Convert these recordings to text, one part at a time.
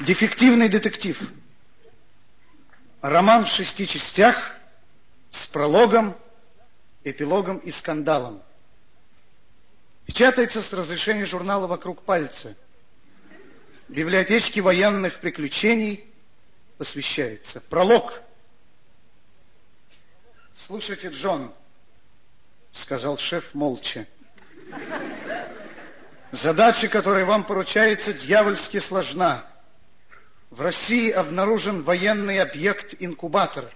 Дефективный детектив. Роман в шести частях с прологом, эпилогом и скандалом. Печатается с разрешения журнала «Вокруг пальца». Библиотечке военных приключений посвящается. Пролог. Слушайте, Джон, сказал шеф молча. Задача, которая вам поручается, дьявольски сложна. В России обнаружен военный объект-инкубатор.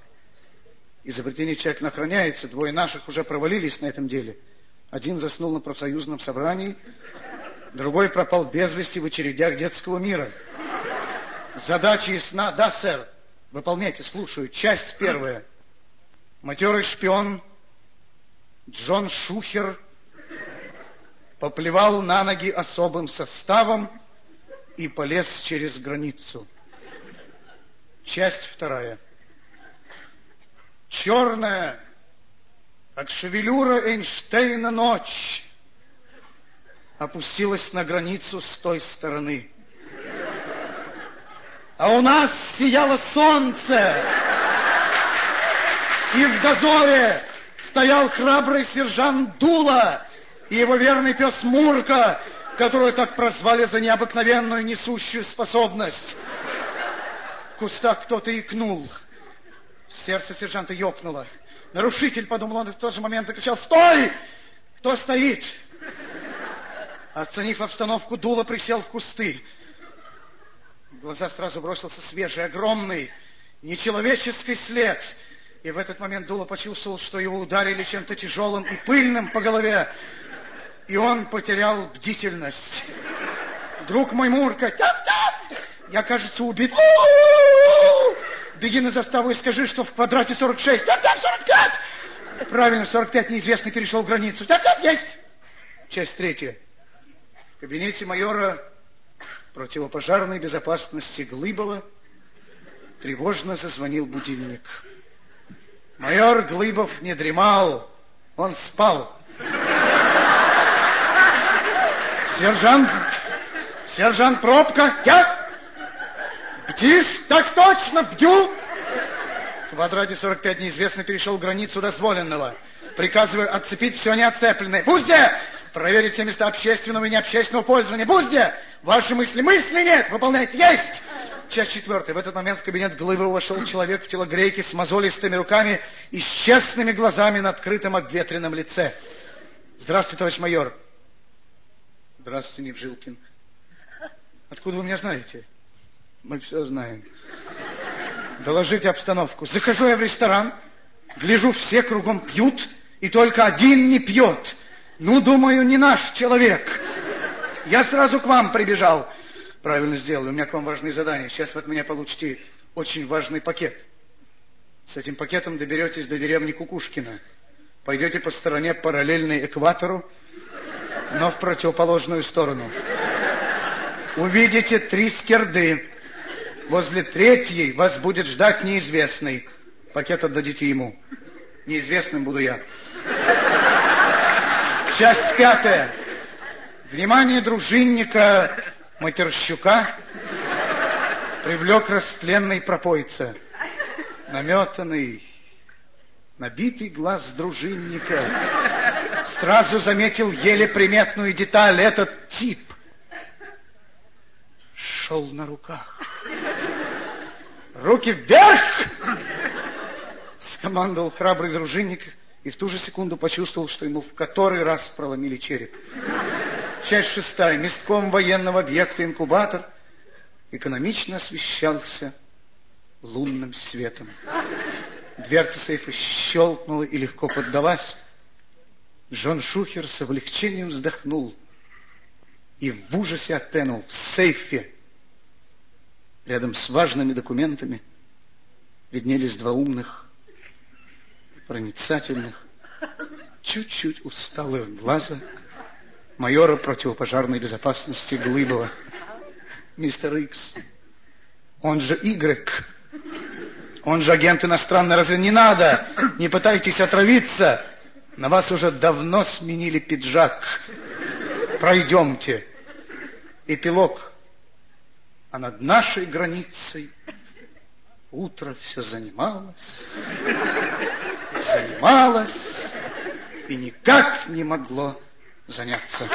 Изобретение тщательно охраняется. Двое наших уже провалились на этом деле. Один заснул на профсоюзном собрании, другой пропал без вести в очередях детского мира. Задача ясна. Да, сэр. Выполняйте, слушаю. Часть первая. Матерый шпион Джон Шухер поплевал на ноги особым составом и полез через границу. Часть вторая. Черная, как шевелюра Эйнштейна ночь, опустилась на границу с той стороны. А у нас сияло солнце, и в дозоре стоял храбрый сержант Дула и его верный пес Мурка, которую так прозвали за необыкновенную несущую способность. Кустах кто-то икнул. Сердце сержанта ёкнуло. Нарушитель, подумал он, в тот же момент закричал, «Стой! Кто стоит?» Оценив обстановку, Дула присел в кусты. В глаза сразу бросился свежий, огромный, нечеловеческий след. И в этот момент Дула почувствовал, что его ударили чем-то тяжелым и пыльным по голове. И он потерял бдительность. Друг мой Мурка, тяп-тяп! Я, кажется, убит. Беги на заставу и скажи, что в квадрате 46. Тяп-тяп, 45! Правильно, 45 неизвестный перешел границу. Тяп-тяп, есть! Часть третья. В кабинете майора противопожарной безопасности Глыбова тревожно зазвонил будильник. Майор Глыбов не дремал, он спал. Сержант, сержант Пробка, я? Бдишь? Так точно, бдю. В квадрате 45 неизвестно перешел границу дозволенного. Приказываю отцепить все неотцепленное. Бузде! Проверить все места общественного и необщественного пользования. Бузде! Ваши мысли мысли нет! Выполняйте! Есть! Часть четвертая. В этот момент в кабинет Глыбова вошел человек в телогрейке с мозолистыми руками и с честными глазами на открытом обветренном лице. Здравствуйте, товарищ майор. Здравствуйте, Невжилкин. Откуда вы меня знаете? Мы все знаем. Доложите обстановку. Захожу я в ресторан, гляжу, все кругом пьют, и только один не пьет. Ну, думаю, не наш человек. Я сразу к вам прибежал. Правильно сделал, у меня к вам важные задания. Сейчас вы от меня получите очень важный пакет. С этим пакетом доберетесь до деревни Кукушкина. Пойдете по стороне параллельной экватору, но в противоположную сторону. Увидите три скирды. Возле третьей вас будет ждать неизвестный. Пакет отдадите ему. Неизвестным буду я. Часть пятая. Внимание дружинника Матерщука привлек растленный пропойца. Наметанный, набитый глаз дружинника сразу заметил еле приметную деталь. Этот тип шел на руках. Руки вверх! Скомандовал храбрый дружинник и в ту же секунду почувствовал, что ему в который раз проломили череп. Часть шестая. Местком военного объекта инкубатор экономично освещался лунным светом. Дверца сейфа щелкнула и легко поддалась. Джон Шухер с облегчением вздохнул и в ужасе отпрянул в сейфе. Рядом с важными документами виднелись два умных, проницательных, чуть-чуть усталых глаза майора противопожарной безопасности Глыбова. Мистер Икс, он же Игрек, он же агент иностранной разве не надо? Не пытайтесь отравиться. На вас уже давно сменили пиджак. Пройдемте. Эпилог. А над нашей границей утро все занималось, занималось и никак не могло заняться.